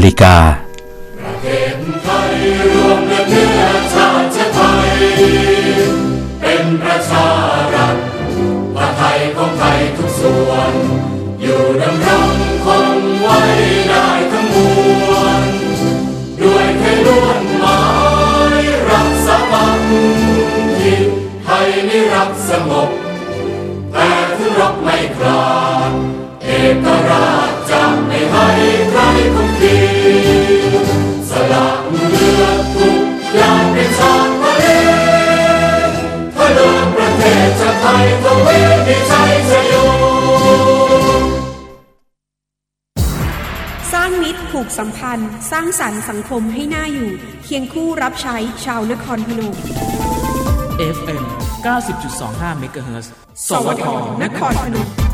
8นาฬิกาเป็นประชารัฐไทยของไทยทุกส่วน อยู่ดำรงคงไว้ได้ทั้งมวล ด้วยเทล้วนหมายรักษาบังทินไทยนิรักสงบแต่ถึงรบไม่กลาดเอกราชจะไม่ให้ใค รคงคีสละเลือดทุกอย่างเป็นชาติทะเลทะเลประเทศชาติไทยต้องเวทีชัยชโยสร้างมิตรผูกสัมพันธ์ สร้างสรรค์สังคมให้น่าอยู่ เคียงคู่รับใช้ชาวนครพนม FM 90.25เมกะเฮิรตซ์สวทนครพนม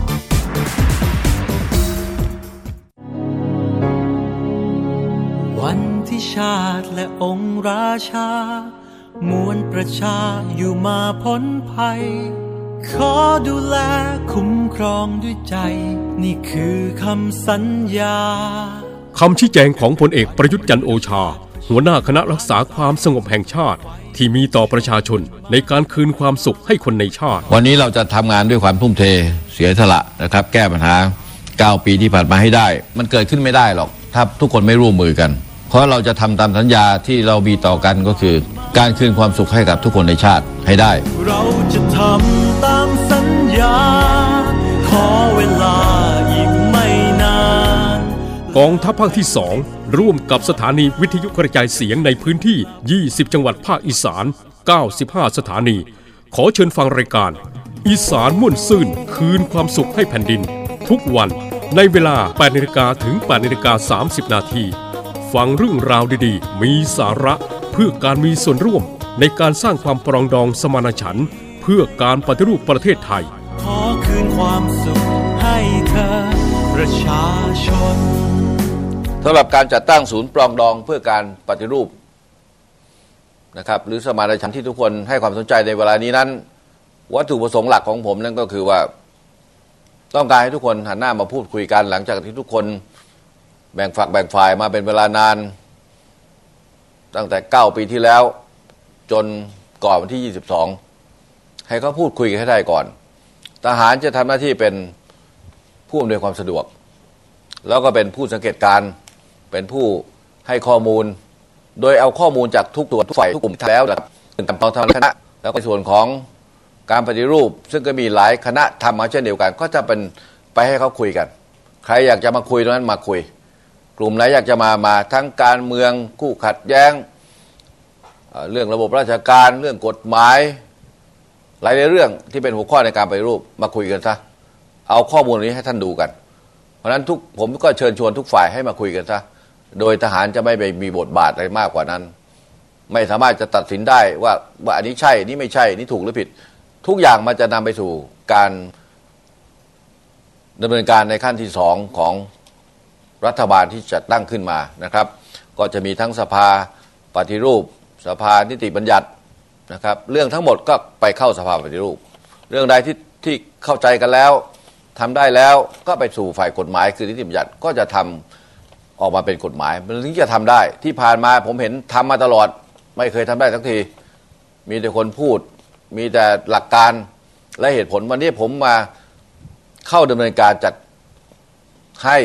วันที่ชาติและองค์ราชามวลประชาอยู่มาพ้นภัย ขอดูแลคุ้มครองด้วยใจ นี่คือคำสัญญาคำชี้แจงของพลเอกประยุทธ์จันทร์โอชา หัวหน้าคณะรักษาความสงบแห่งชาติ ที่มีต่อประชาชนในการคืนความสุขให้คนในชาติ วันนี้เราจะทำงานด้วยความทุ่มเทเสียสละนะครับ แก้ปัญหา 9 ปีที่ผ่านมาให้ได้ มันเกิดขึ้นไม่ได้หรอก ถ้าทุกคนไม่ร่วมมือกัน เพราะเราจะทำตามสัญญาที่เรามีต่อกันก็คือ การคืนความสุขให้กับทุกคนในชาติให้ได้ เราจะทำตามสัญญา ขอเวลาอีกไม่นานกองทัพภาคที่ 2 ร่วมกับสถานีวิทยุกระจายเสียงในพื้นที่ 20 จังหวัดภาคอีสาน 95 สถานี ขอเชิญฟังรายการ อีสานม่วนซื่นคืนความสุขให้แผ่นดิน ทุกวันในเวลา 8นาฬิกาถึง 8นาฬิกา30 นาที ฟังเรื่องราวดีๆ มีสาระเพื่อการมีส่วนร่วมในการสร้างความปรองดองสมานฉันท์เพื่อการปฏิรูปประเทศไทย ขอคืนความสุขให้เธอประชาชนสำหรับการจัดตั้งศูนย์ปรองดองเพื่อการปฏิรูปนะครับหรือสมานฉันท์ที่ทุกคนให้ความสนใจในเวลานี้นั้น วัตถุประสงค์หลักของผมนั่นก็คือว่า ต้องการให้ทุกคนหันหน้ามาพูดคุยกันหลังจากที่ทุกคน แบ่งฝักแบ่งฝ่ายมาเป็นเวลานาน ตั้งแต่ 9 ปีที่แล้ว จนก่อนวันที่ 22 ให้เขาพูดคุยกันให้ได้ก่อน ทหารจะทำหน้าที่เป็นผู้อำนวยความสะดวก แล้วก็เป็นผู้สังเกตการณ์เป็นผู้ให้ข้อมูล โดยเอาข้อมูลจากทุกตัวทุกฝ่ายทุกกลุ่มแล้วนะดับถึงกับตอนทางคณะ แล้วก็ส่วนของการปฏิรูป ซึ่งก็มีหลายคณะทำมาเช่นเดียวกัน ก็จะเป็นไปให้เขาคุยกัน ใครอยากจะมาคุยตรงนั้นมาคุย กลุ่มไหนอยากจะมามาทั้งการเมืองคู่ขัดแย้ง เรื่องระบบราชการเรื่องกฎหมาย หลายๆเรื่องที่เป็นหัวข้อในการไปรูปมาคุยกันซะเอาข้อมูลนี้ให้ท่านดูกัน เพราะนั้นทุกผมก็เชิญชวนทุกฝ่ายให้มาคุยกันซะโดยทหารจะไม่ไปมีบทบาทอะไรมากกว่านั้น ไม่สามารถจะตัดสินได้ว่าว่าอันนี้ใช่นี้ไม่ใช่นนี้ถูกหรือผิด ทุกอย่างมันจะนำไปสู่การดำเนินการในขั้นที่สองของ รัฐบาลที่จะตั้งขึ้นมานะครับ ก็จะมีทั้งสภาปฏิรูป สภานิติบัญญัตินะครับเรื่องทั้งหมดก็ไปเข้าสภาปฏิรูป เรื่องใดที่ที่เข้าใจกันแล้วทำได้แล้วก็ไปสู่ฝ่ายกฎหมายคือนิติบัญญัติก็จะทำออกมาเป็นกฎหมายมันถึงจะทำได้ที่ผ่านมาผมเห็นทำมาตลอด ไม่เคยทำได้สักที มีแต่คนพูด มีแต่หลักการและเหตุผลวันนี้ผมมาเข้าดำเนินการจัดให้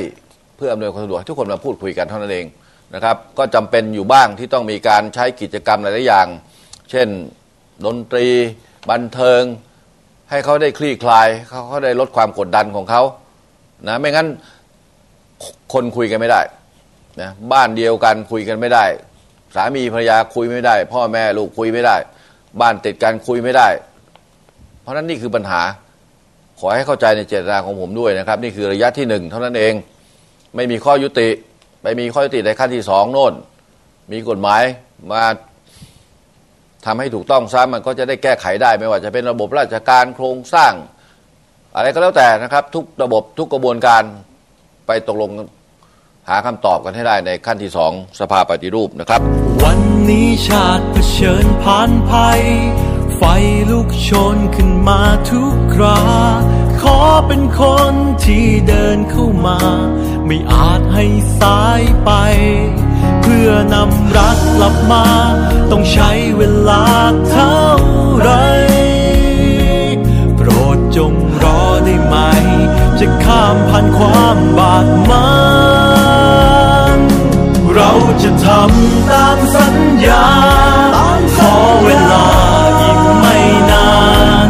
พื่ออำนวยความสะดวกให้ทุกคนมาพูดคุยกันเท่านั้นเองนะครับ ก็จำเป็นอยู่บ้างที่ต้องมีการใช้กิจกรรมหลายๆอย่าง เช่นดนตรี บันเทิง ให้เขาได้คลี่คลายเขาเขาได้ลดความกดดันของเขานะไม่งั้นคนคุยกันไม่ได้นะบ้านเดียวกันคุยกันไม่ได้ สามีภรรยาคุยไม่ได้ พ่อแม่ลูกคุยไม่ได้ บ้านติดกันคุยไม่ได้ เพราะฉะนั้นนี่คือปัญหาขอให้เข้าใจในเจตนาของผมด้วยนะครับ นี่คือระยะที่หนึ่งเท่านั้นเอง ไม่มีข้อยุติไม่มีข้อยุติในขั้นที่สองโน่น มีกฎหมายมาทำให้ถูกต้องซะมันก็จะได้แก้ไขได้ ไม่ว่าจะเป็นระบบราชการโครงสร้าง อะไรก็แล้วแต่นะครับ ทุกระบบทุกกระบวนการไปตกลงหาคำตอบกันให้ได้ในขั้นที่สองสภาปฏิรูปนะครับ วันนี้ชาติเผชิญผ่านภัย ไฟลุกโชนขึ้นมาทุกครา ขอเป็นคนที่เดินเข้ามา ไม่อาจให้สายไป เพื่อนำรักกลับมา ต้องใช้เวลาเท่าไร โปรดจงรอได้ไหม จะข้ามผ่านความบาดหมางเราจะทำตามสัญญา ขอเวลาอีกไม่นาน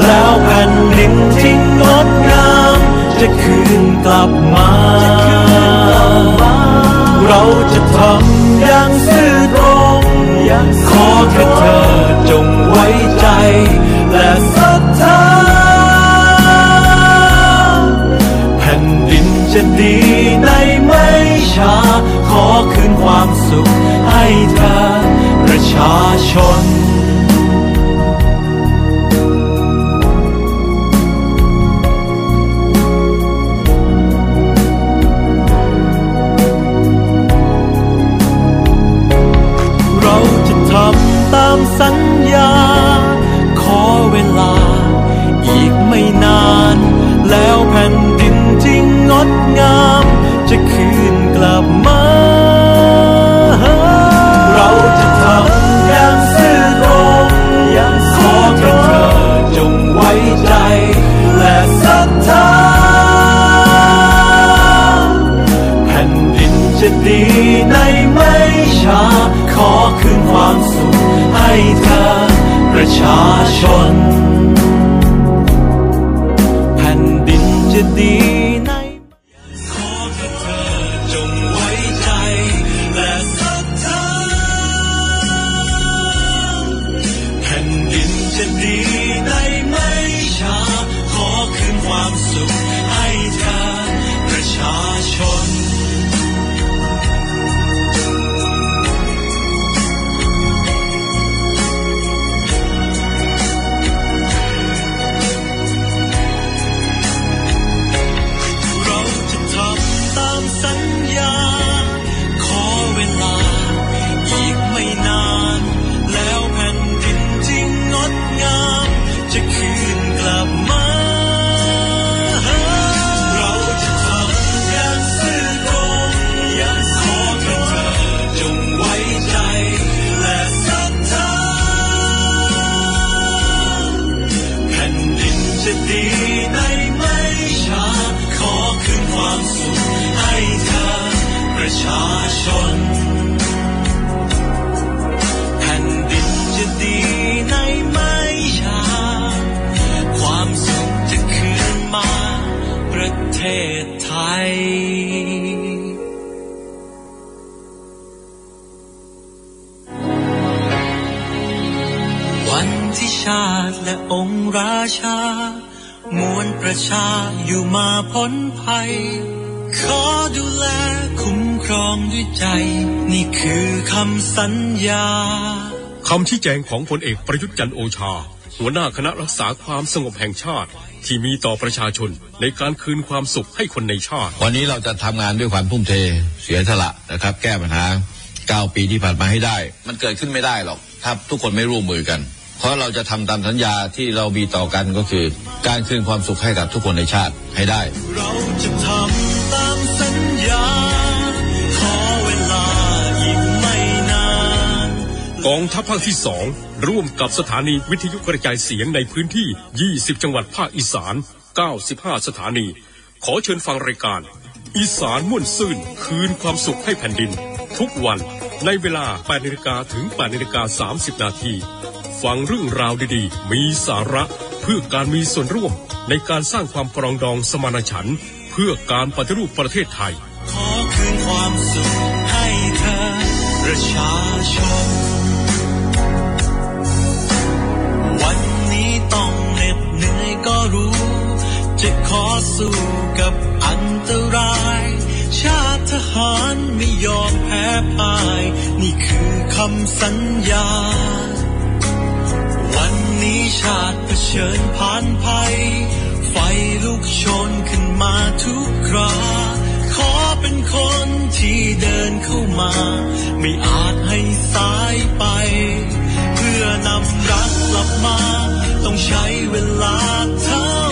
แล้วแผ่นดิน คืนกลับมา เราจะทำอย่างซื่อตรงขอแค่เธอจงไว้ใจ และศรัทธาแผ่นดินจะดีในไม่ช้า ขอคืนความสุขให้เธอประชาชน วันที่ชาติและองค์ราชามวลประชาอยู่มาพ้นภัย ขอดูแลคุ้มครองด้วยใจ นี่คือคำสัญญาคำชี้แจงของพลเอกประยุทธ์จันโอชา หัวหน้าคณะรักษาความสงบแห่งชาติ ที่มีต่อประชาชนในการคืนความสุขให้คนในชาติ วันนี้เราจะทำงานด้วยความทุ่มเทเสียสละนะครับ แก้ปัญหา 9 ปีที่ผ่านมาให้ได้ มันเกิดขึ้นไม่ได้หรอกถ้าทุกคนไม่ร่วมมือกัน เพราะเราจะทำตามสัญญาที่เรามีต่อกันก็คือ การคืนความสุขให้กับทุกคนในชาติให้ได้ เราจะทำ กองทัพภาคที่สองร่วมกับสถานีวิทยุกระจายเสียงในพื้นที่ 20 จังหวัดภาคอีสาน 95 สถานี ขอเชิญฟังรายการ อีสานม่วนซื่นคืนความสุขให้แผ่นดิน ทุกวันในเวลา8นาฬิกาถึง8นาฬิกา30 นาที ฟังเรื่องราวดีๆ มีสาระเพื่อการมีส่วนร่วมในการสร้างความปรองดองสมานฉันท์เพื่อการปฏิรูปประเทศไทย ขอคืนความสุขให้เธอประชาชน รู้ จะขอสู้กับอันตราย ชาติทหารไม่ยอมแพ้พ่าย นี่คือคำสัญญา วันนี้ชาติเผชิญผ่านภัย ไฟลุกโชนขึ้นมาทุกครา ขอเป็นคนที่เดินเข้ามา ไม่อาจให้สายไป พื่อนำรักกลับมา ต้องใช้เวลาเท่า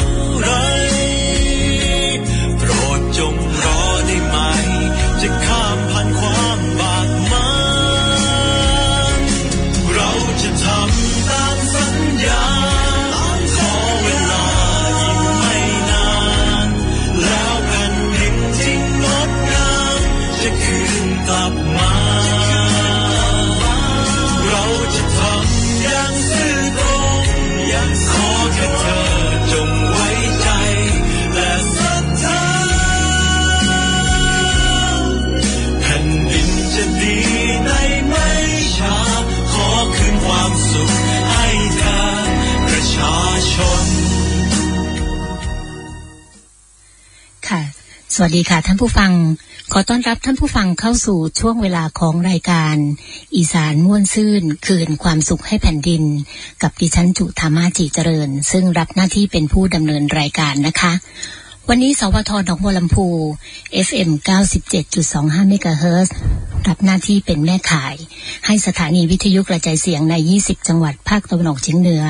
สวัสดีค่ะท่านผู้ฟัง ขอต้อนรับท่านผู้ฟังเข้าสู่ช่วงเวลาของรายการ อีสานม่วนซื่น คืนความสุขให้แผ่นดิน กับดิฉันจุธรรมาจิเจริญ ซึ่งรับหน้าที่เป็นผู้ดำเนินรายการนะคะ วันนี้สวทหนองบัวลำพู FM 97.25เมกะเฮิรตซ์รับหน้าที่เป็นแม่ข่าย ให้สถานีวิทยุกระจายเสียงใน 20 จังหวัดภาคตะวันออกเฉียงเหนือ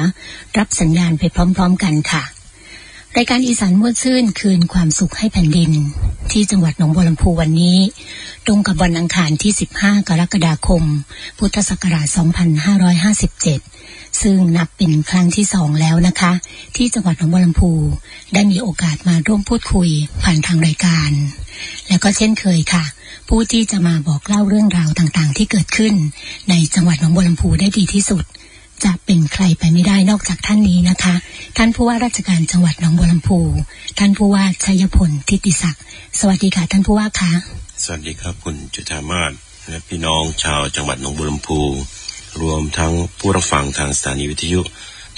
รับสัญญาณไปพร้อม ๆ กันค่ะ รายการอีสานม่วนซื่นคืนความสุขให้แผ่นดิน ที่จังหวัดหนองบัวลำพูวันนี้ ตรงกับวันอังคารที่ 15 กรกฎาคม พุทธศักราช 2557 ซึ่งนับเป็นครั้งที่สองแล้วนะคะ ที่จังหวัดหนองบัวลำพูได้มีโอกาสมาร่วมพูดคุยผ่านทางรายการ และก็เช่นเคยค่ะ ผู้ที่จะมาบอกเล่าเรื่องราวต่างๆ ที่เกิดขึ้น ในจังหวัดหนองบัวลำพูได้ดีที่สุด จะเป็นใครไปไม่ได้นอกจากท่านนี้นะคะ ท่านผู้ว่าราชการจังหวัดหนองบัวลำพู ท่านผู้ว่าชัยพลทิติศักดิ์สวัสดีค่ะ ท่านผู้ว่าคะสวัสดีครับคุณจุธามาศและพี่น้องชาวจังหวัดหนองบัวลำพู รวมทั้งผู้รับฟังทางสถานีวิทยุ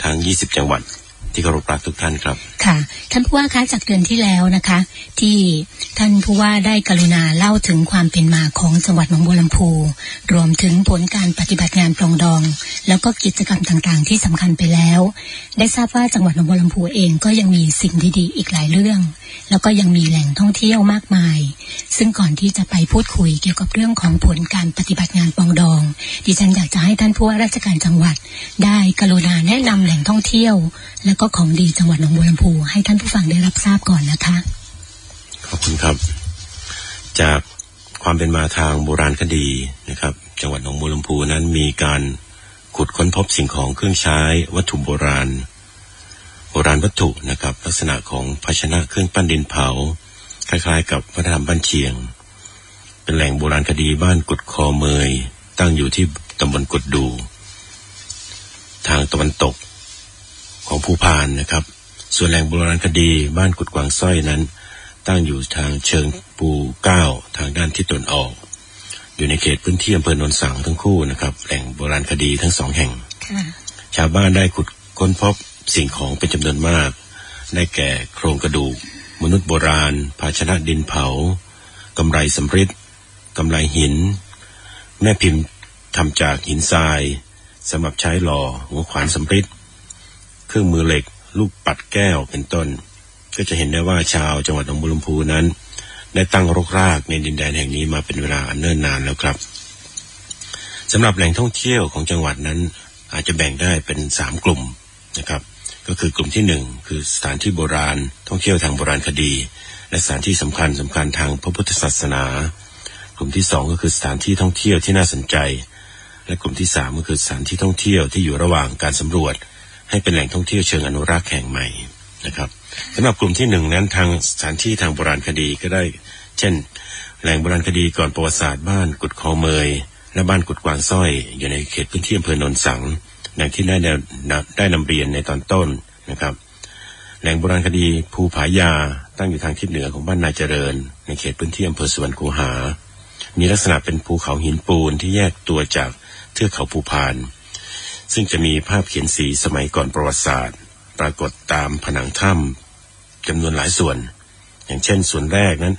ทั้ง 20 จังหวัด ที่เคารพรักทุกท่านครับ ค่ะ ท่านผู้ว่าคะจากเดือนที่แล้วนะคะ ที่ท่านผู้ว่าได้กรุณาเล่าถึงความเป็นมาของจังหวัดหนองบัวลำพู รวมถึงผลการปฏิบัติงานปรองดอง แล้วก็กิจกรรมต่างๆ ที่สำคัญไปแล้ว ได้ทราบว่าจังหวัดหนองบัวลำพูเองก็ยังมีสิ่งดีๆอีกหลายเรื่อง แล้วก็ยังมีแหล่งท่องเที่ยวมากมาย ซึ่งก่อนที่จะไปพูดคุยเกี่ยวกับเรื่องของผลการปฏิบัติงานปรองดอง ดิฉันอยากจะให้ท่านผู้ว่าราชการจังหวัด ได้กรุณาแนะนำแหล่งท่องเที่ยว และก็ของดีจังหวัดหนองบัวลำพูให้ท่านผู้ฟังได้รับทราบก่อนนะคะ ขอบคุณครับ จากความเป็นมาทางโบราณคดีนะครับ จังหวัดหนองบัวลำพูนั้นมีการขุดค้นพบสิ่งของเครื่องใช้วัตถุโบราณ โบราณวัตถุนะครับ ลักษณะของภาชนะเครื่องปั้นดินเผา คล้ายๆ กับวัฒนธรรมบ้านเชียง เป็นแหล่งโบราณคดีบ้านกุดคอเมย ตั้งอยู่ที่ตำบลกุดดู ทางตะวันตก ของภูพานนะครับ ส่วนแหล่งโบราณคดีบ้านกุดกวางสร้อยนั้น ตั้งอยู่ทางเชิงปูเก้าทางด้านทิศตะวันออก อยู่ในเขตพื้นที่อำเภอโนนสังทั้งคู่นะครับ แหล่งโบราณคดีทั้งสองแห่งค่ะชาวบ้านได้ขุดค้นพบสิ่งของเป็นจำนวนมาก ได้แก่โครงกระดูก มนุษย์โบราณ ภาชนะดินเผากำไรสำริดกำไรหิน แม่พิมพ์ทำจากหินทรายสำหรับใช้หล่อหัวขวานสำริด เครื่องมือเหล็ก ลูกปัดแก้วเป็นต้น ก็จะเห็นได้ว่าชาวจังหวัดหนองบัวลำพูนั้น ได้ตั้งรกรากในดินแดนแห่งนี้มาเป็นเวลาอันเนิ่นนานแล้วครับสำหรับแหล่งท่องเที่ยวของจังหวัดนั้นอาจจะแบ่งได้เป็นสามกลุ่มนะครับ ก็คือกลุ่มที่หนึ่งคือสถานที่โบราณ ท่องเที่ยวทางโบราณคดี และสถานที่สำคัญสำคัญทางพระพุทธศาสนา กลุ่มที่สองก็คือสถานที่ท่องเที่ยวที่น่าสนใจ และกลุ่มที่สามก็คือสถานที่ท่องเที่ยวที่อยู่ระหว่างการสำรวจ ให้เป็นแหล่งท่องเที่ยวเชิงอนุรักษ์แห่งใหม่นะครับสำหรับกลุ่มที่หนึ่งนั้นทางสถานที่ทางโบราณคดีก็ได้ เช่น แหล่งโบราณคดีก่อนประวัติศาสตร์บ้านกุดคอเมย และบ้านกุดกวางสร้อย อยู่ในเขตพื้นที่อำเภอโนนสังอย่างที่ได้แนวนำได้นำเรียนในตอนต้นนะครับ แหล่งโบราณคดีภูผายาตั้งอยู่ทางทิศเหนือของบ้านนายเจริญ ในเขตพื้นที่อำเภอสวรรคูหา มีลักษณะเป็นภูเขาหินปูนที่แยกตัวจากเทือกเขาภูพาน ซึ่งจะมีภาพเขียนสีสมัยก่อนประวัติศาสตร์ ปรากฏตามผนังถ้ำจำนวนหลายส่วน อย่างเช่นส่วนแรกนั้น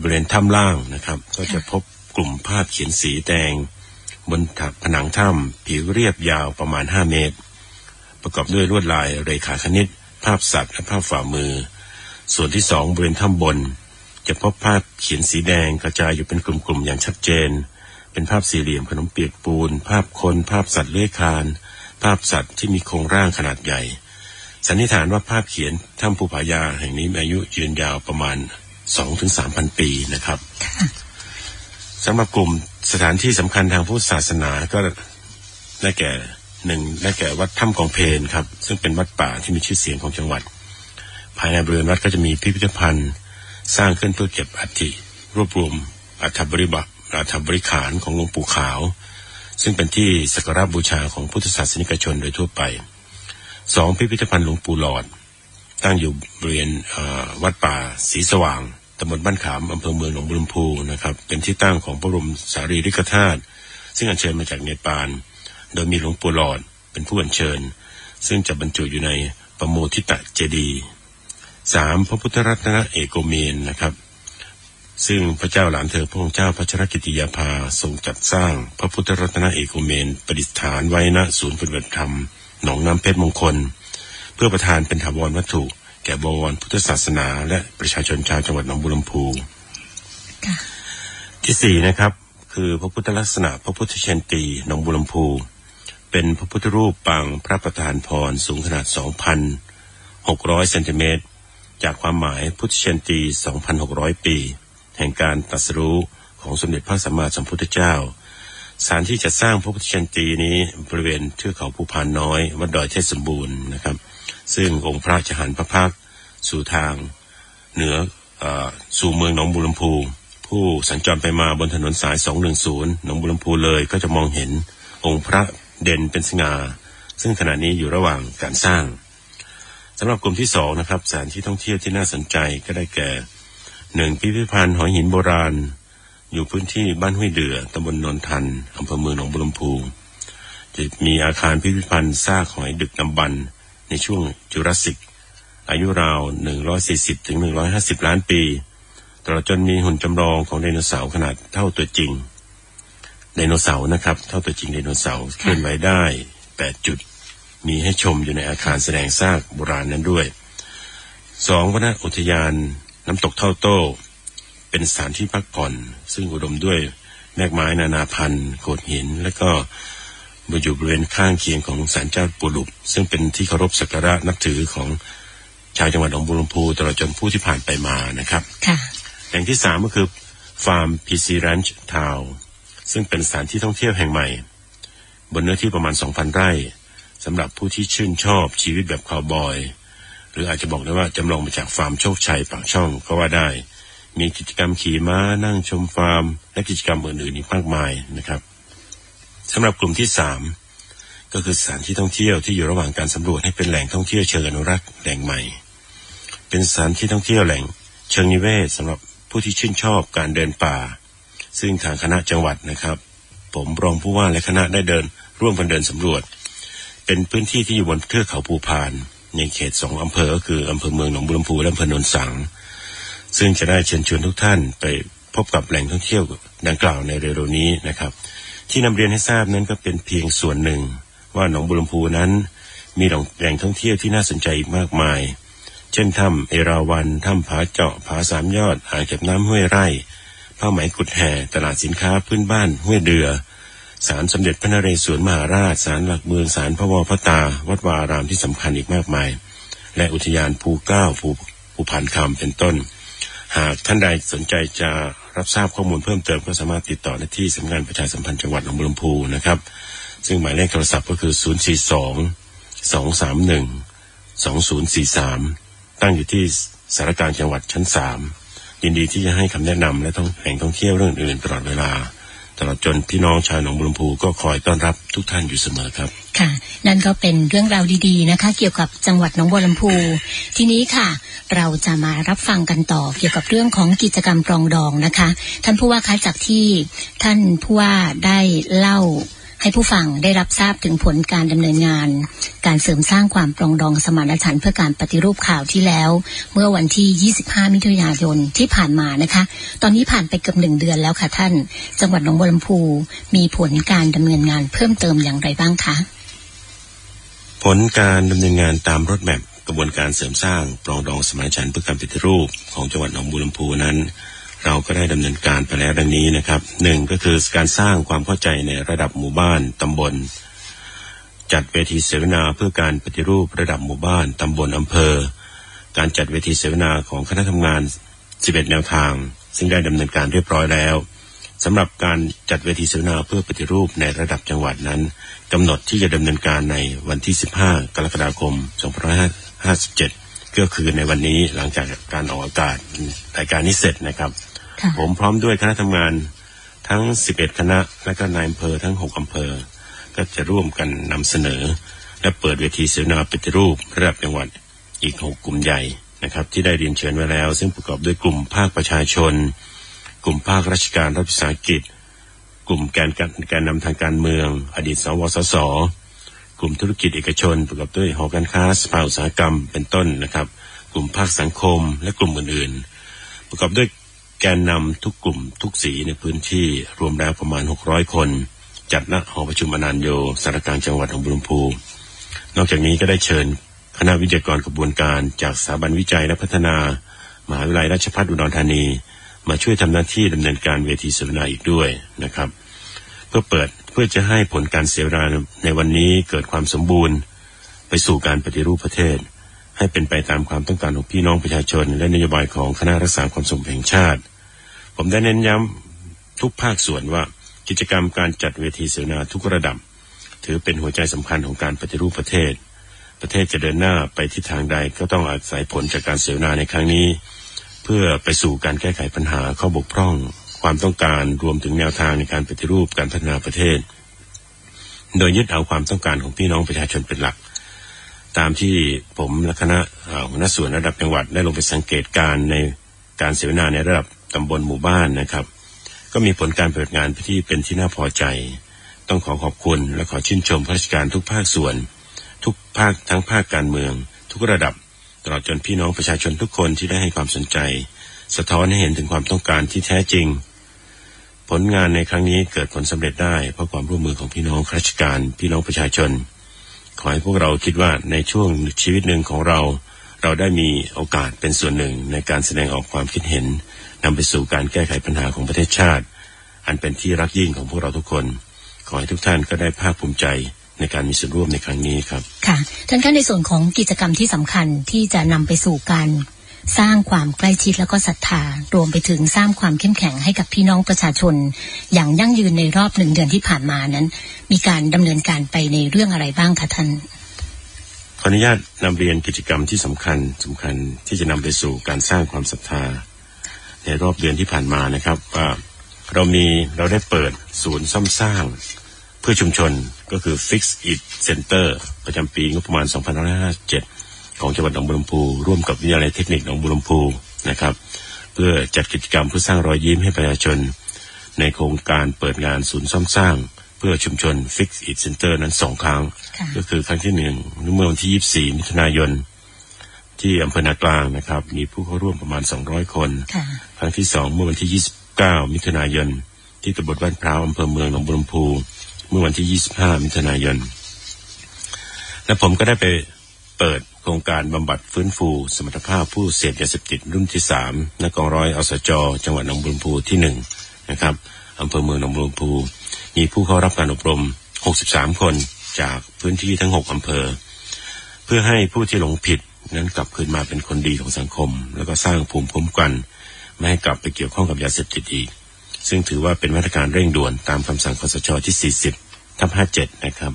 บริเวณถ้ำล่างนะครับ ก็จะพบกลุ่มภาพเขียนสีแดง บนผนังถ้ำผิวเรียบยาวประมาณ 5 เมตร ประกอบด้วยลวดลายเรขาคณิต ภาพสัตว์และภาพฝ่ามือ ส่วนที่สองบริเวณถ้ำบน จะพบภาพเขียนสีแดงกระจายอยู่เป็นกลุ่มๆอย่างชัดเจนเป็นภาพสี่เหลี่ยมขนมเปียกปูน ภาพคน ภาพสัตว์เลื้อยคลาน ภาพสัตว์ที่มีโครงร่างขนาดใหญ่ สันนิษฐานว่าภาพเขียนถ้ำภูผายาแห่งนี้มีอายุยืนยาวประมาณ2-3,000ปีนะครับสำหรับกลุ่มสถานที่สำคัญทางพุทธศาสนาก็ได้แก่หนึ่งได้แก่วัดถ้ำกองเพนครับ ซึ่งเป็นวัดป่าที่มีชื่อเสียงของจังหวัด ภายในบริเวณวัดก็จะมีพิพิธภัณฑ์ สร้างขึ้นเพื่อเก็บอัฐิรวบรวมอัฐบริบัติอัฐบริขารของหลวงปู่ขาว ซึ่งเป็นที่สักการบูชาของพุทธศาสนิกชนโดยทั่วไปสองพิพิธภัณฑ์หลวงปู่หลอด ตั้งอยู่บริเวณวัดป่าศรีสว่างตำบลบ้านขามอำเภอเมืองหนองบัวลำพูนะครับ เป็นที่ตั้งของพระบรมสารีริกธาตุซึ่งอัญเชิญมาจากเนปาลโดยมีหลวงปู่หลอดเป็นผู้อัญเชิญ ซึ่งจะบรรจุอยู่ในปโมทิตะเจดีสามพระพุทธรัตนเอกโมนนะครับ ซึ่งพระเจ้าหลานเธอพระองค์เจ้าพัชรกิติยาภาทรงจัดสร้าง พระพุทธรัตนเอกโมนประดิษฐานไว้ณศูนย์ปฏิบัติธรรม หนองน้ำเพชรมงคล เพื่อประทานเป็นถาวรวัตถุ แก่บวรพุทธศาสนา และประชาชนชาวจังหวัดหนองบุรมพูค่ะที่สี่นะครับคือพระพุทธลักษณะพระพุทธเชนตีหนองบุรมพู เป็นพระพุทธรูปปางพระประธานพรสูงขนาด 2,600เซนติเมตรจากความหมายพุทธเชนตี 2,600 ปี แห่งการตรัสรู้ของสมเด็จพระสัมมาสัมพุทธเจ้า สถานที่จะสร้างพระพุทธเชนตีนี้บริเวณเทือกเขาภูพานน้อยวัดดอยเทศสมบูรณ์นะครับ ซึ่งองค์พระจะหันพระพักสู่ทางเหนืออสู่เมืองหนองบุรมพู ผู้สัญจรไปมาบนถนนสาย 210 หนองบุรมพูเลยก็จะมองเห็นองค์พระเด่นเป็นสง่าซึ่งขณะนี้อยู่ระหว่างการสร้างสำหรับกลุ่มที่สองนะครับสถานที่ท่องเที่ยวที่น่าสนใจก็ได้แก่ หนึ่งพิพิธภัณฑ์หอยหินโบราณ อยู่พื้นที่บ้านห้วยเดือตำบลนนทันอำเภอเมืองหนองบุรมพูจะมีอาคารพิพิธภัณฑ์ซากหอยดึกดำบรรพ์ในช่วงจูราสสิกอายุราว140ถึง150 ล้านปีตลอดจนมีหุ่นจำลองของไดโนเสาร์ขนาดเท่าตัวจริงไดโนเสาร์นะครับ เท่าตัวจริงไดโนเสาร์เคลื่อนไหวได้8จุด มีให้ชมอยู่ในอาคารแสดงซากโบราณนั้นด้วยสองวนอุทยาน น้ำตกเท่าโต้ เป็นสถานที่พักผ่อน ซึ่งอุดมด้วยแมกไม้นานาพันธุ์โขดหิน และก็อยู่บริเวณข้างเคียงของศาลเจ้าปู่หลุบซึ่งเป็นที่เคารพสักการะนับถือของชาวจังหวัดหนองบัวลำภูตลอดจนผู้ที่ผ่านไปมานะครับค่ะแหล่งที่สามก็คือฟาร์ม PC Ranch Town ซึ่งเป็นสถานที่ท่องเที่ยวแห่งใหม่ บนเนื้อที่ประมาณ 2,000 ไร่สำหรับผู้ที่ชื่นชอบชีวิตแบบคาวบอย หรืออาจจะบอกได้ว่าจำลองมาจากฟาร์มโชคชัยปากช่องก็ว่าได้ มีกิจกรรมขี่ม้านั่งชมฟาร์ม และกิจกรรมอื่นๆอีกมากมายนะครับสำหรับกลุ่มที่สามก็คือสถานที่ท่องเที่ยวที่อยู่ระหว่างการสำรวจให้เป็นแหล่งท่องเที่ยวเชิงอนุรักษ์แหล่งใหม่ เป็นสถานที่ท่องเที่ยวแหล่ง เชิงนิเวศสำหรับผู้ที่ชื่นชอบการเดินป่า ซึ่งทางคณะจังหวัดนะครับ ผมรองผู้ว่าและคณะได้เดิน ร่วมกันเดินสำรวจ เป็นพื้นที่ที่อยู่บนเทือกเขาภูพาน ในเขตสองอำเภอก็คืออำเภอเมืองหนองบุรมพูและอำเภอโนนสัง ซึ่งจะได้เชิญชวนทุกท่านไปพบกับแหล่งท่องเที่ยวดังกล่าวในเร็วๆนี้นะครับ ที่นำเรียนให้ทราบนั้นก็เป็นเพียงส่วนหนึ่ง ว่าหนองบุรมพูนั้นมีแหล่งท่องเที่ยวที่น่าสนใจอีกมากมาย เช่นถ้ำเอราวัณถ้ำผาเจาะผาสามยอดอ่างเก็บน้ำห้วยไร่ผ้าไหมกุดแห่ตลาดสินค้าพื้นบ้านห้วยเดือ ศาลสมเด็จพระนเรศวรมหาราชศาลหลักเมืองศาลพระวรพระตา วัดวารามที่สำคัญอีกมากมาย และอุทยานภูเก้าภูภูพานคำเป็นต้น หากท่านใดสนใจจะรับทราบข้อมูลเพิ่มเติมก็สามารถติดต่อได้ที่สำนักงานประชาสัมพันธ์จังหวัดหนองบัวลำพูนะครับ ซึ่งหมายเลขโทรศัพท์ก็คือ 042 231 2043 ตั้งอยู่ที่สารกางจังหวัดชั้น 3 ยินดีที่จะให้คำแนะนำและต้องแห่งท่องเที่ยวเรื่องอื่นตลอดเวลา ตลอดจนพี่น้องชาวหนองบัวลำพูก็คอยต้อนรับทุกท่านอยู่เสมอครับ ค่ะ นั่นก็เป็นเรื่องราวดีๆนะคะ เกี่ยวกับจังหวัดหนองบัวลำพู ทีนี้ค่ะ เราจะมารับฟังกันต่อเกี่ยวกับเรื่องของกิจกรรมปรองดองนะคะ ท่านผู้ว่าคะจากที่ท่านผู้ว่าได้เล่า ให้ผู้ฟังได้รับทราบถึงผลการดำเนินงาน การเสริมสร้างความปรองดองสมานฉันท์เพื่อการปฏิรูปข่าวที่แล้ว เมื่อวันที่ 25 มิถุนายนที่ผ่านมานะคะ ตอนนี้ผ่านไปเกือบหนึ่งเดือนแล้วค่ะท่าน จังหวัดหนองบัวลำพูมีผลการดำเนินงานเพิ่มเติมอย่างไรบ้างคะผลการดำเนินงานตามรถแมพกระบวนการเสริมสร้างปรองดองสมานฉันท์เพื่อการปฏิรูปของจังหวัดหนองบัวลำพูนั้น เราก็ได้ดำเนินการไปแล้วดังนี้นะครับหนึ่งก็คือการสร้างความเข้าใจในระดับหมู่บ้านตำบล จัดเวทีเสวนาเพื่อการปฏิรูประดับหมู่บ้านตำบลอำเภอ การจัดเวทีเสวนาของคณะทำงาน 11 แนวทาง ซึ่งได้ดำเนินการเรียบร้อยแล้วสำหรับการจัดเวทีเสวนาเพื่อปฏิรูปในระดับจังหวัดนั้นกำหนดที่จะดำเนินการในวันที่ 15 กรกฎาคม 2557 ก็คือในวันนี้หลังจากการออกอากาศรายการนี้เสร็จนะครับ ผมพร้อมด้วยคณะทำงานทั้ง 11 คณะและก็นายอำเภอทั้ง 6อำเภอ ก็จะร่วมกันนำเสนอ และเปิดเวทีเสวนาปฏิรูประดับจังหวัดอีก 6 กลุ่มใหญ่นะครับ ที่ได้เรียนเชิญไว้แล้ว ซึ่งประกอบด้วยกลุ่มภาคประชาชน กลุ่มภาคราชการรัฐวิสาหกิจ กลุ่มแกนการนนำทางการเมือง อดีตสวสสกลุ่มธุรกิจเอกชน ประกอบด้วยหอการค้าสภาอุตสาหกรรมเป็นต้นนะครับ กลุ่มภาคสังคมและกลุ่มอื่นๆ ประกอบด้วย แกนนำทุกกลุ่มทุกสีในพื้นที่รวมแล้วประมาณ 600 คน จัดณหอประชุมอนันโยสารกลางจังหวัดหนองบัวลำพู นอกจากนี้ก็ได้เชิญคณะวิจัยกรกระบวนการจากสถาบันวิจัยและพัฒนา มหาวิทยาลัยราชภัฏอุดรธานี มาช่วยทำหน้าที่ดำเนินการเวทีเสวนาอีกด้วยนะครับ เพื่อเปิดเพื่อจะให้ผลการเสวนาในวันนี้เกิดความสมบูรณ์ ไปสู่การปฏิรูปประเทศ ให้เป็นไปตามความต้องการของพี่น้องประชาชน และนโยบายของคณะรักษาความสงบแห่งชาติ ผมได้เน้นย้ำทุกภาคส่วนว่ากิจกรรมการจัดเวทีเสวนาทุกระดับ ถือเป็นหัวใจสำคัญของการปฏิรูปประเทศ ประเทศจะเดินหน้าไปทิศทางใดก็ต้องอาศัยผลจากการเสวนาในครั้งนี้ เพื่อไปสู่การแก้ไขปัญหาข้อบกพร่อง ความต้องการรวมถึงแนวทางในการปฏิรูปการพัฒนาประเทศ โดยยึดเอาความต้องการของพี่น้องประชาชนเป็นหลัก ตามที่ผมและคณะหัวหน้าส่วนระดับจังหวัดได้ลงไปสังเกตการในการเสวนาในระดับตำบลหมู่บ้านนะครับ ก็มีผลการปฏิบัติงานที่เป็นที่น่าพอใจ ต้องขอขอบคุณและขอชื่นชมข้าราชการทุกภาคส่วน ทุกภาคทั้งภาคการเมือง ทุกระดับตลอดจนพี่น้องประชาชนทุกคนที่ได้ให้ความสนใจ สะท้อนให้เห็นถึงความต้องการที่แท้จริง ผลงานในครั้งนี้เกิดผลสำเร็จได้เพราะความร่วมมือของพี่น้องข้าราชการ พี่น้องประชาชน ขอให้พวกเราคิดว่าในช่วงชีวิตหนึ่งของเรา เราได้มีโอกาสเป็นส่วนหนึ่งในการแสดงออกความคิดเห็นนำไปสู่การแก้ไขปัญหาของประเทศชาติ อันเป็นที่รักยิ่งของพวกเราทุกคน ขอให้ทุกท่านก็ได้ภาคภูมิใจในการมีส่วนร่วมในครั้งนี้ครับ ค่ะท่านคะในส่วนของกิจกรรมที่สำคัญที่จะนำไปสู่การ สร้างความใกล้ชิดแล้วก็ศรัทธารวมไปถึงสร้างความเข้มแข็งให้กับพี่น้องประชาชน อย่างยั่งยืนในรอบหนึ่งเดือนที่ผ่านมานั้น มีการดำเนินการไปในเรื่องอะไรบ้างคะท่านขออนุญาตนำเรียนกิจกรรมที่สำคัญสำคัญที่จะนำไปสู่การสร้างความศรัทธา ในรอบเดือนที่ผ่านมานะครับว่าเรามีเราได้เปิดศูนย์ซ่อมสร้างเพื่อชุมชนก็คือ Fix It Center ประจำปีงบประมาณ 2557 ของจังหวัดหนองบัวลำพูร่วมกับวิทยาลัยเทคนิคหนองบัวลำพูนะครับ เพื่อจัดกิจกรรมเพื่อสร้างรอยยิ้มให้ประชาชน ในโครงการเปิดงานศูนย์ซ่อมสร้าง เพื่อชุมชน Fix It Center นั้นสองครั้งค่ะก็คือครั้งที่หนึ่งเมื่อวันที่ 24 มิถุนายน ที่อำเภอนากลางนะครับ มีผู้เข้าร่วมประมาณ 200 คนค่ะครั้งที่สองเมื่อวันที่ 29 มิถุนายน ที่ตำบลบ้านพร้าวอำเภอเมืองหนองบัวลำพูเมื่อวันที่ 25 มิถุนายน และผมก็ได้ไปเปิด โครงการบำบัดฟื้นฟู สมรรถภาพผู้เสพยาเสพติดรุ่นที่3ณกองร้อยอสจ จังหวัดหนองบัวลำพูที่1นะครับอำเภอเมืองหนองบัวลำพู มีผู้เข้ารับการอบรม 63 คนจากพื้นที่ทั้ง 6 อำเภอ เพื่อให้ผู้ที่หลงผิดนั้นกลับคืนมาเป็นคนดีของสังคม แล้วก็สร้างภูมิคุ้มกัน ไม่ให้กลับไปเกี่ยวข้องกับยาเสพติดอีก ซึ่งถือว่าเป็นมาตรการเร่งด่วนตามคำสั่งคสชที่ 40ทับ57 นะครับ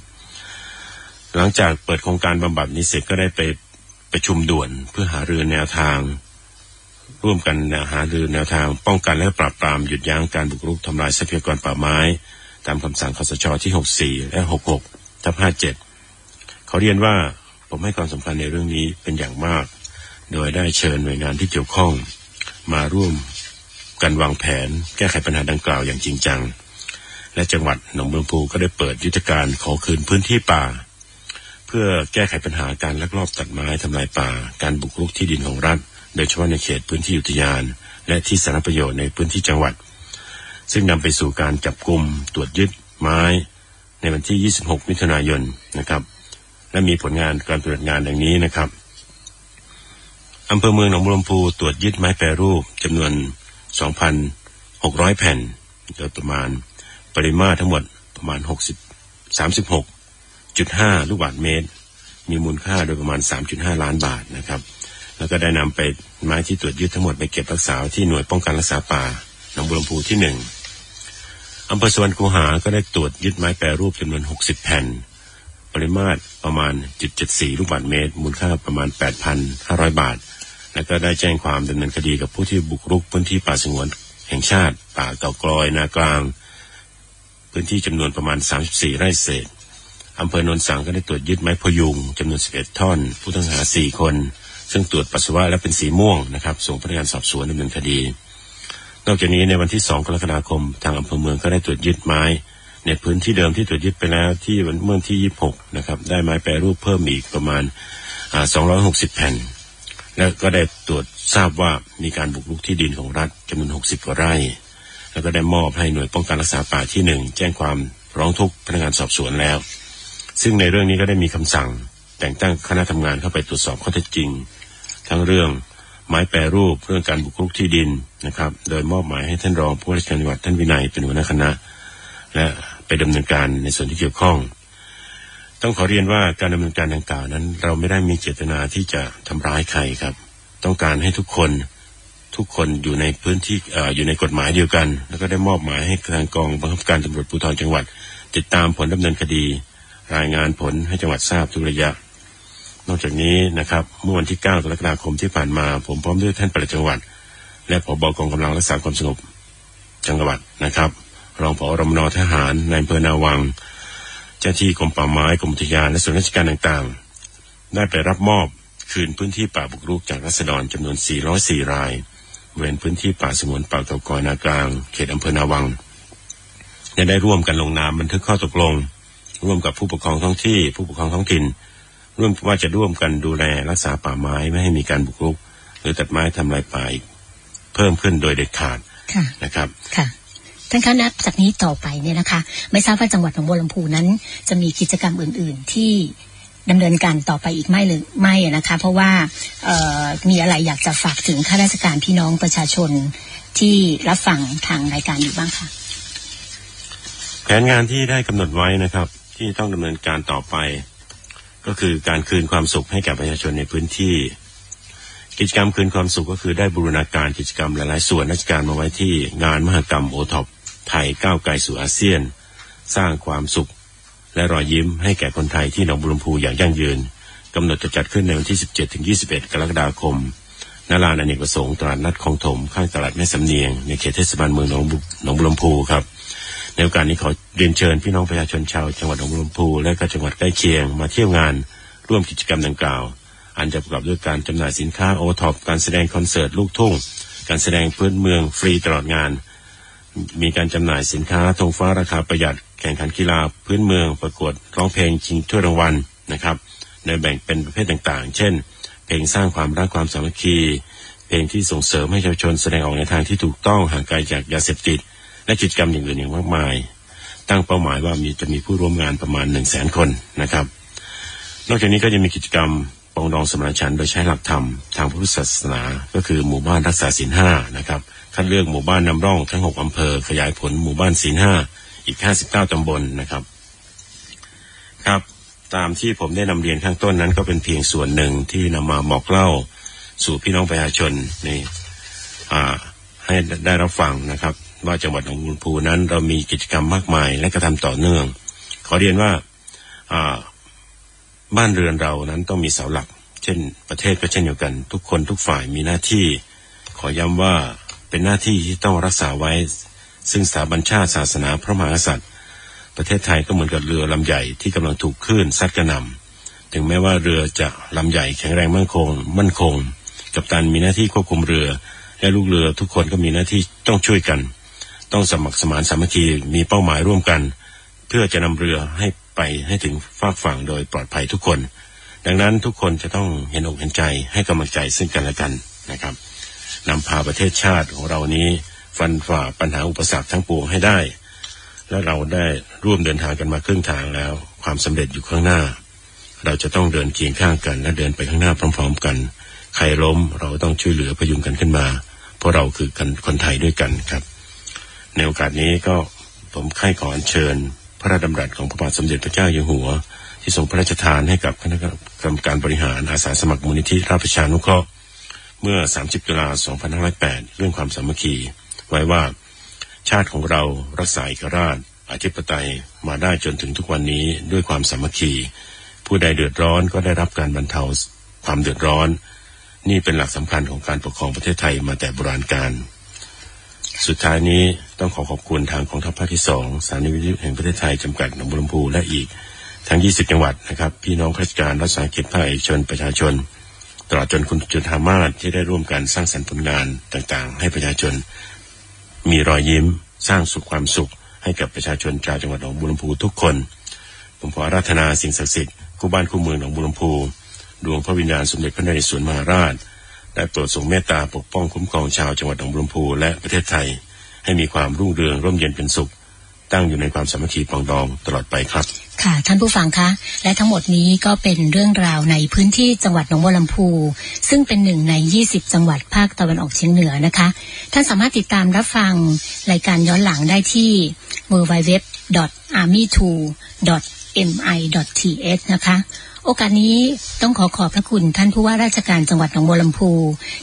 หลังจากเปิดโครงการบำบัดนี้เสร็จก็ได้ไปประชุมด่วนเพื่อหารือแนวทาง ร่วมกันหารือแนวทาง ป้องกันและปราบปรามหยุดยั้งการบุกรุกทำลายทรัพยากรป่าไม้ ตามคำสั่งคสชที่ 64 และ 66ทับ57เขาเรียนว่าผมให้ความสำคัญในเรื่องนี้เป็นอย่างมาก โดยได้เชิญหน่วยงานที่เกี่ยวข้อง มาร่วมกันวางแผนแก้ไขปัญหาดังกล่าวอย่างจริงจัง และจังหวัดหนองบัวลำพูก็ได้เปิดยุทธการขอคืนพื้นที่ป่า เพื่อแก้ไขปัญหาการลักลอบตัดไม้ทำลายป่า การบุกรุกที่ดินของรัฐ โดยเฉพาะในเขตพื้นที่อุทยาน และที่สาธารณประโยชน์ในพื้นที่จังหวัด ซึ่งนำไปสู่การจับกลุ่มตรวจยึดไม้ ในวันที่ 26 มิถุนายนนะครับ และมีผลงานการตรวจงานดังนี้นะครับอำเภอเมืองหนองบัวลำพูตรวจยึดไม้แปรรูปจำนวน 2,600 แผ่นโดยประมาณปริมาตรทั้งหมดประมาณ 60 36 36.5ลูกบาศก์เมตร มีมูลค่าโดยประมาณ 3.5 ล้านบาทนะครับ แล้วก็ได้นำไปไม้ที่ตรวจยึดทั้งหมดไปเก็บรักษาที่หน่วยป้องกันรักษาป่าหนองบัวลำพูที่หนึ่งอำเภอสวรรคูหาก็ได้ตรวจยึดไม้แปรรูปจำนวน 60 แผ่น ปริมาตรประมาณ0.74 ลูกบาศก์เมตร มูลค่าประมาณ 8,500 บาท แล้วก็ได้แจ้งความดำเนินคดีกับผู้ที่บุกรุกพื้นที่ป่าสงวนแห่งชาติ ป่าเก่ากลอยนากลาง พื้นที่จำนวนประมาณ 34 ไร่เศษ อำเภอโนนสังก็ได้ตรวจยึดไม้พยุงจำนวน 11 ท่อน ผู้ต้องหา 4 คน ซึ่งตรวจปัสสาวะและเป็นสีม่วงนะครับส่งพนักงานสอบสวนดำเนินคดี นอกจากนี้ในวันที่ 2 กรกฎาคม ทางอำเภอเมืองก็ได้ตรวจยึดไม้ ในพื้นที่เดิมที่ตรวจยึดไปแล้วที่วันเมื่อที่ 26 นะครับได้ไม้แปรรูปเพิ่มอีกประมาณอ่า260 แผ่น แล้วก็ได้ตรวจทราบว่ามีการบุกรุกที่ดินของรัฐจำนวน 60 กว่าไร่ แล้วก็ได้มอบให้หน่วยป้องกันรักษาป่าที่หนึ่งแจ้งความร้องทุกข์พนักงานสอบสวนแล้ว ซึ่งในเรื่องนี้ก็ได้มีคำสั่ง แต่งตั้งคณะทำงานเข้าไปตรวจสอบข้อเท็จจริง ทั้งเรื่องไม้แปรรูปเรื่องการบุกรุกที่ดินนะครับ โดยมอบหมายให้ท่านรองผู้ว่าราชการจังหวัดท่านวินัยเป็นหัวหน้าคณะ และไปดำเนินการในส่วนที่เกี่ยวข้อง ต้องขอเรียนว่าการดำเนินการดังกล่าวนั้น เราไม่ได้มีเจตนาที่จะทำร้ายใครครับ ต้องการให้ทุกคนทุกคนอยู่ในพื้นที่ออยู่ในกฎหมายเดียวกัน แล้วก็ได้มอบหมายให้ทางกองบังคับการตำรวจภูธรจังหวัด ติดตามผลดำเนินคดี รายงานผลให้จังหวัดทราบทุกระยะ นอกจากนี้นะครับ เมื่อวันที่ 9 กรกฎาคมที่ผ่านมา ผมพร้อมด้วยท่านปลัดจังหวัด และผบกองกำลังรักษาความสงบจังหวัดนะครับ รองผอรมนทหารในอำเภอนาวัง เจ้าที่กรมป่าไม้กรมอุทยานและส่วนราชการต่างๆ ได้ไปรับมอบคืนพื้นที่ป่าบุกรุกจากรัษฎรจำนวน 404 รายบริเวณพื้นที่ป่าสงวนป่าเก่ากอยนากลาง เขตอำเภอนาวังและได้ร่วมกันลงนามบันทึกข้อตกลง ร่วมกับผู้ปกครองท้องที่ ผู้ปกครองท้องถิ่น ร่วมว่าจะร่วมกันดูแลรักษาป่าไม้ไม่ให้มีการบุกรุก หรือตัดไม้ทำลายป่าอีกเพิ่มขึ้นโดยเด็ดขาดค่ะนะครับค่ะท่านคะนับจากนี้ต่อไปเนี่ยนะคะ ไม่ทราบว่าจังหวัดหนองบัวลำพูนั้น จะมีกิจกรรมอื่น ๆ ที่ดำเนินการต่อไปอีกไม่หรือไม่อะนะคะ เพราะว่าเอ่อมีอะไรอยากจะฝากถึงข้าราชการพี่น้องประชาชนที่รับฟังทางรายการอยู่บ้างคะแผนงานที่ได้กำหนดไว้นะครับ ที่ต้องดำเนินการต่อไป ก็คือการคืนความสุขให้แก่ประชาชนในพื้นที่ กิจกรรมคืนความสุขก็คือได้บูรณาการกิจกรรมหลายๆ ส่วนราชการมาไว้ที่งานมหกรรมโอท็อปไทยก้าวไกลสู่อาเซียน สร้างความสุข และรอยยิ้มให้แก่คนไทยที่หนองบัวลำภูอย่างยั่งยืนกำหนดจะจัดขึ้นในวันที่ 17ถึง21 กรกฎาคมณลานอเนกประสงค์ตลาดนัดคลองถมข้างตลาดแม่สำเนียงในเขตเทศบาลเมืองหนองบัวหนองบัวลำภูครับ ในโอกาสนี้ขอเรียนเชิญพี่น้องประชาชนชาวจังหวัดหนองบัวลำพูและก็จังหวัดใกล้เคียงมาเที่ยวงานร่วมกิจกรรมดังกล่าว อันจะประกอบด้วยการจำหน่ายสินค้าโอท็อปการแสดงคอนเสิร์ตลูกทุ่ง การแสดงพื้นเมืองฟรีตลอดงาน มีการจำหน่ายสินค้าธงฟ้าราคาประหยัด แข่งขันกีฬาพื้นเมืองประกวดร้องเพลงชิงถ้วยรางวัลนะครับในแบ่งเป็นประเภทต่างๆ เช่น เพลงสร้างความรักความสามัคคี เพลงที่ส่งเสริมให้เยาวชนแสดงออกในทางที่ถูกต้องห่างไกลจากยาเสพติด และกิจกรรมอย่างอื่นอย่างมากมาย ตั้งเป้าหมายว่ามีจะมีผู้ร่วมงานประมาณ1 0 0 0 0แสนคนนะครับ นอกจากนี้ก็จะมีกิจกรรมปองดองสมรชันโดยใช้หลักธรรมทางพุทธศาสนา ก็คือหมู่บ้านรักษาศีลห้านะครับคัดเลือกหมู่บ้านนำร่องทั้ง6อำเภอ ขยายผลหมู่บ้านศีลห้าอีก59ตำบลนะครับ ครับ ตามที่ผมได้นำเรียนข้างต้นนั้นก็เป็นเพียงส่วนหนึ่งที่นำมาบอกเล่าสู่พี่น้องประชาชนนี่อ่าให้ได้รับฟังนะครับ ว่าจังหวัดหนองบัวลำพูนั้น เรามีกิจกรรมมากมายและกระทำต่อเนื่อง ขอเรียนว่าอ่าบ้านเรือนเรานั้นต้องมีเสาหลัก เช่น ประเทศก็เช่นเดียวกัน ทุกคนทุกฝ่ายมีหน้าที่ ขอย้ำว่าเป็นหน้าที่ที่ต้องรักษาไว้ ซึ่งสถาบันชาติศาสนาพระมหากษัตริย์ ประเทศไทยก็เหมือนกับเรือลำใหญ่ที่กำลังถูกคลื่นซัดกระหน่ำถึงแม้ว่าเรือจะลำใหญ่แข็งแรงมั่นคง มั่นคง กัปตันมีหน้าที่ควบคุมเรือ และลูกเรือทุกคนก็มีหน้าที่ต้องช่วยกัน ต้องสมัครสมานสามัคคีมีเป้าหมายร่วมกัน เพื่อจะนำเรือให้ไปให้ถึงฟากฝั่งโดยปลอดภัยทุกคน ดังนั้นทุกคนจะต้องเห็นอกเห็นใจให้กำลังใจซึ่งกันและกันนะครับนำพาประเทศชาติของเรานี้ฟันฝ่าปัญหาอุปสรรคทั้งปวงให้ได้ และเราได้ร่วมเดินทางกันมาครึ่งทางแล้ว ความสำเร็จอยู่ข้างหน้า เราจะต้องเดินเคียงข้างกันและเดินไปข้างหน้าพร้อม ๆ กัน ใครล้มเราต้องช่วยเหลือพยุงกันขึ้นมา เพราะเราคือกันคนไทยด้วยกันครับ ในโอกาสนี้ก็ผมใคร่ขออัญเชิญ พระราชดำรัสของพระบาทสมเด็จพระเจ้าอยู่หัว ที่ทรงพระราชทานให้กับคณะกรรมการบริหารอาสาสมัครมูลนิธิราชชานุเคราะห์เมื่อ 30ตุลา2508 เรื่องความสามัคคี ไว้ว่า ชาติของเรารักษาเอกราชอธิปไตยมาได้จนถึงทุกวันนี้ด้วยความสามัคคี ผู้ใดเดือดร้อนก็ได้รับการบรรเทาความเดือดร้อน นี่เป็นหลักสำคัญของการปกครองประเทศไทยมาแต่โบราณกาล สุดท้ายนี้ต้องขอขอบคุณทางกองทัพภาคที่สองสถานีวิทยุแห่งประเทศไทยจำกัดหนองบัวลำพูและอีกทั้ง 20 จังหวัดนะครับ พี่น้องข้าราชการรัฐสาหกิจภาคเอกชนประชาชน ตลอดจนคุณจุธามาศที่ได้ร่วมกันสร้างสรรค์ผลงานต่างๆ ให้ประชาชน มีรอยยิ้ม สร้างสุขความสุข ให้กับประชาชนชาวจังหวัดหนองบัวลำพูทุกคน ผมขอราธนาสิ่งศักดิ์สิทธิ์คู่บ้านคู่เมืองหนองบัวลำพูดวงพระวิญญาณสมเด็จพระนเรศวรมหาราช ได้โปรดทรงเมตตาปกป้องคุ้มครองชาวจังหวัดหนองบัวลำพูและประเทศไทย ให้มีความรุ่งเรืองร่มเย็นเป็นสุข ตั้งอยู่ในความสามัคคีปองดองตลอดไปครับ ค่ะ ท่านผู้ฟังคะ และทั้งหมดนี้ก็เป็นเรื่องราวในพื้นที่จังหวัดหนองบัวลำพู ซึ่งเป็นหนึ่งใน 20 จังหวัดภาคตะวันออกเฉียงเหนือนะคะ ท่านสามารถติดตามรับฟังรายการย้อนหลังได้ที่ www.army2.mi.th นะคะ โอกาสนี้ต้องขอขอบพระคุณ ท่านผู้ว่าราชการจังหวัดหนองบัวลำพู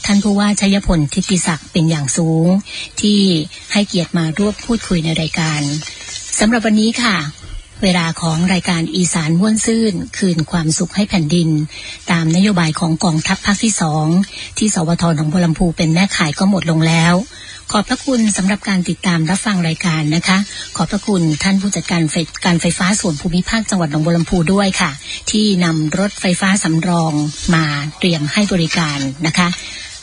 ท่านผู้ว่าชัยพลทิติศักดิ์เป็นอย่างสูง ที่ให้เกียรติมาร่วมพูดคุยในรายการสำหรับวันนี้ค่ะ เวลาของรายการอีสานม่วนซื่น คืนความสุขให้แผ่นดิน ตามนโยบายของกองทัพภาคที่สองที่สวทหนองบัวลำพูเป็นแม่ขายก็หมดลงแล้ว ขอบพระคุณสำหรับการติดตามรับฟังรายการนะคะ ขอบพระคุณท่านผู้จัดการไฟการไฟฟ้าส่วนภูมิภาคจังหวัดหนองบัวลำพูด้วยค่ะ ที่นำรถไฟฟ้าสำรองมาเตรียมให้บริการนะคะ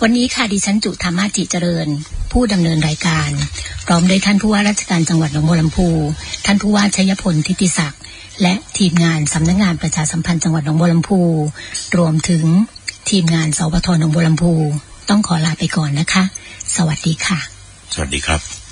วันนี้ค่ะดิฉันจุธรรมาจิเจริญ ผู้ดำเนินรายการ พร้อมด้วยท่านผู้ว่าราชการจังหวัดหนองบัวลำพู ท่านผู้ว่าชัยพลทิติศักดิ์และทีมงานสำนักงานประชาสัมพันธ์จังหวัดหนองบัวลำพู รวมถึงทีมงานสวทหนองบัวลำพู ต้องขอลาไปก่อนนะคะ สวัสดีค่ะ สวัสดีครับ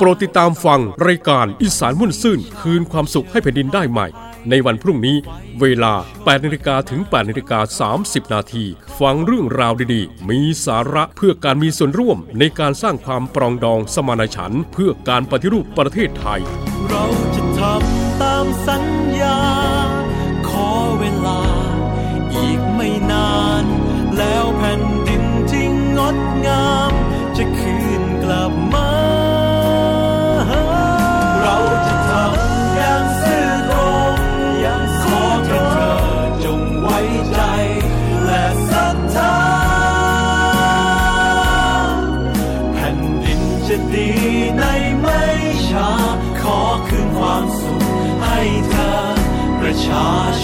ปรดติดตามฟังรายการอีสานมุ่นซื่น คืนความสุขให้แผ่นดินได้ใหม่ ในวันพรุ่งนี้เวลา 8นาฬิกาถึง8นาฬิกา30 นาที ฟังเรื่องราวดีๆ มีสาระเพื่อการมีส่วนร่วมในการสร้างความปรองดองสมานฉันท์เพื่อการปฏิรูปประเทศไทย เราจะทำตามสัญญา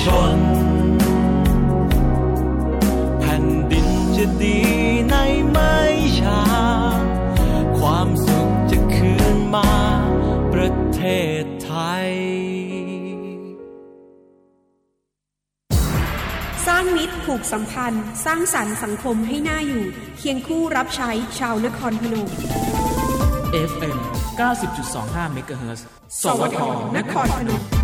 ชน แผ่นดินจะดีในไม่ช้า ความสุขจะคืนมาประเทศไทย สร้างมิตรผูกสัมพันธ์ สร้างสรรค์สังคมให้น่าอยู่ เคียงคู่รับใช้ชาวนครพนม FM 90.25เมกะเฮิรตซ์สวทนครพนม